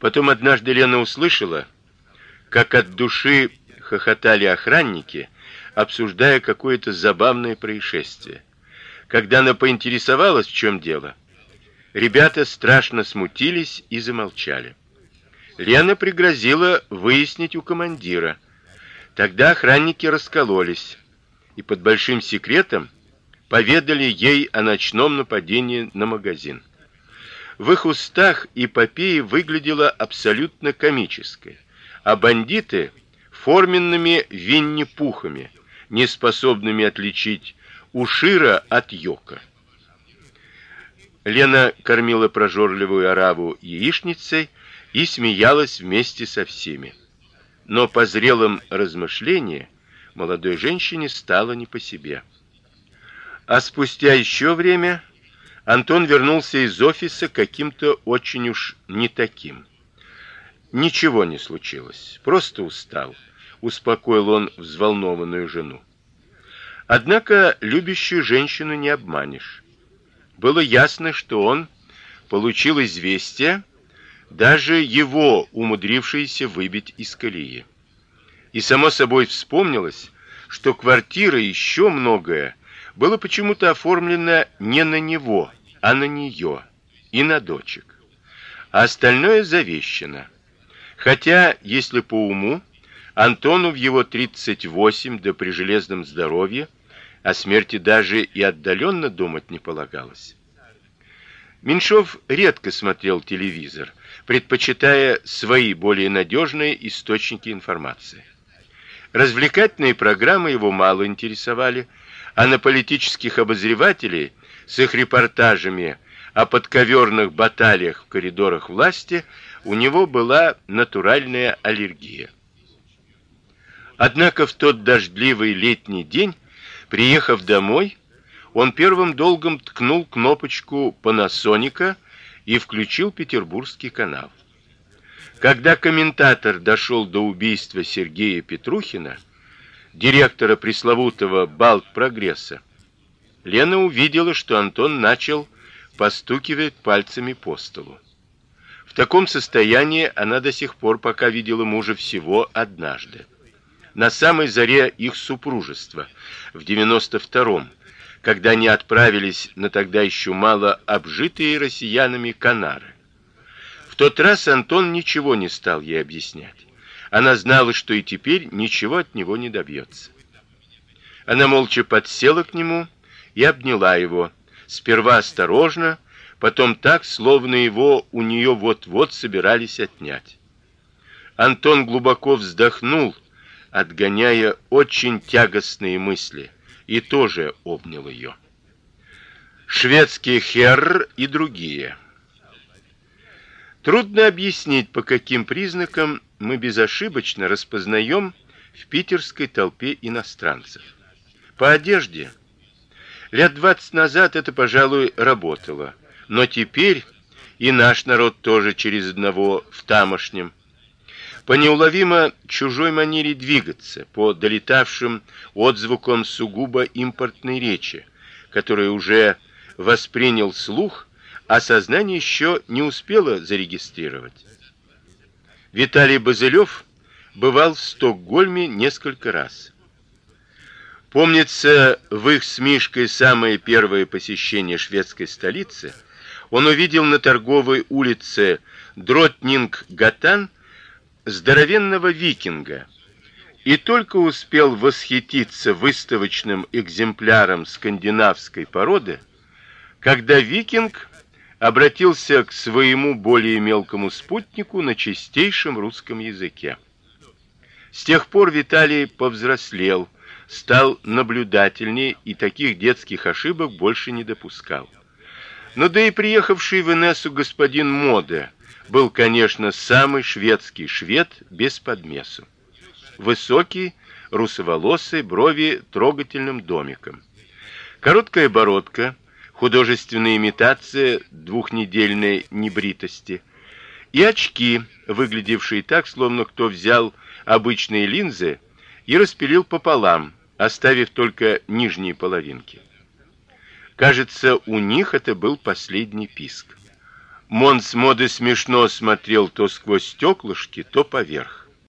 Потом однажды Лена услышала, как от души хохотали охранники, обсуждая какое-то забавное происшествие. Когда она поинтересовалась, в чем дело, ребята страшно смутились и замолчали. Лена пригрозила выяснить у командира. Тогда охранники раскололись и под большим секретом поведали ей о ночном нападении на магазин. В их устах эпопея выглядела абсолютно комической, а бандиты форменными винни-пухами, не способными отличить ушира от йока. Лена кормила прожорливую араву яичницей и смеялась вместе со всеми. Но по зрелым размышлениям молодой женщине стало не по себе. А спустя еще время Антон вернулся из офиса каким-то очень уж не таким. Ничего не случилось, просто устал, успокоил он взволнованную жену. Однако любящую женщину не обманешь. Было ясно, что он получил известие, даже его умудрившееся выбить из колеи. И само собой вспомнилось, что квартира еще многое было почему-то оформлено не на него, а на нее и на дочек. А остальное завещено. Хотя, если по уму, Антону в его 38 да при железном здоровье о смерти даже и отдаленно думать не полагалось. Меньшов редко смотрел телевизор, предпочитая свои более надежные источники информации. Развлекательные программы его мало интересовали, а на политических обозревателей с их репортажами о подковерных баталиях в коридорах власти у него была натуральная аллергия. Однако в тот дождливый летний день, приехав домой, он первым долгом ткнул кнопочку Panasonic и включил петербургский канал. Когда комментатор дошел до убийства Сергея Петрухина, директора пресловутого Балт Прогресса, Лена увидела, что Антон начал постукивать пальцами по столу. В таком состоянии она до сих пор пока видела мужа всего однажды. На самой заре их супружества в 92-м, когда они отправились на тогда еще мало обжитые россиянами Канары. В тот раз Антон ничего не стал ей объяснять. Она знала, что и теперь ничего от него не добьется. Она молча подсела к нему и обняла его, сперва осторожно, потом так, словно его у нее вот-вот собирались отнять. Антон глубоко вздохнул, отгоняя очень тягостные мысли, и тоже обнял ее. Шведский херр и другие. Трудно объяснить, по каким признакам мы безошибочно распознаем в питерской толпе иностранцев. По одежде Лет двадцать назад это, пожалуй, работало, но теперь и наш народ тоже через одного в тамошнем. По неуловимо чужой манере двигаться, по долетавшим отзвукам сугубо импортной речи, которую уже воспринял слух, а сознание еще не успело зарегистрировать. Виталий Базелёв бывал в Стокгольме несколько раз. Помнится, в их с Мишкой самое первое посещение шведской столицы он увидел на торговой улице Дротнинг-Гатан здоровенного викинга и только успел восхититься выставочным экземпляром скандинавской породы, когда викинг обратился к своему более мелкому спутнику на чистейшем русском языке. С тех пор Виталий повзрослел, стал наблюдательнее и таких детских ошибок больше не допускал. Но да и приехавший в Инессу господин Моде был, конечно, самый шведский швед без подмесу. Высокий, русоволосый, брови трогательным домиком. Короткая бородка, художественная имитация двухнедельной небритости и очки, выглядевшие так, словно кто взял обычные линзы и распилил пополам, оставив только нижние половинки. Кажется, у них это был последний писк. Монс моды смешно смотрел то сквозь стеклышки, то поверх.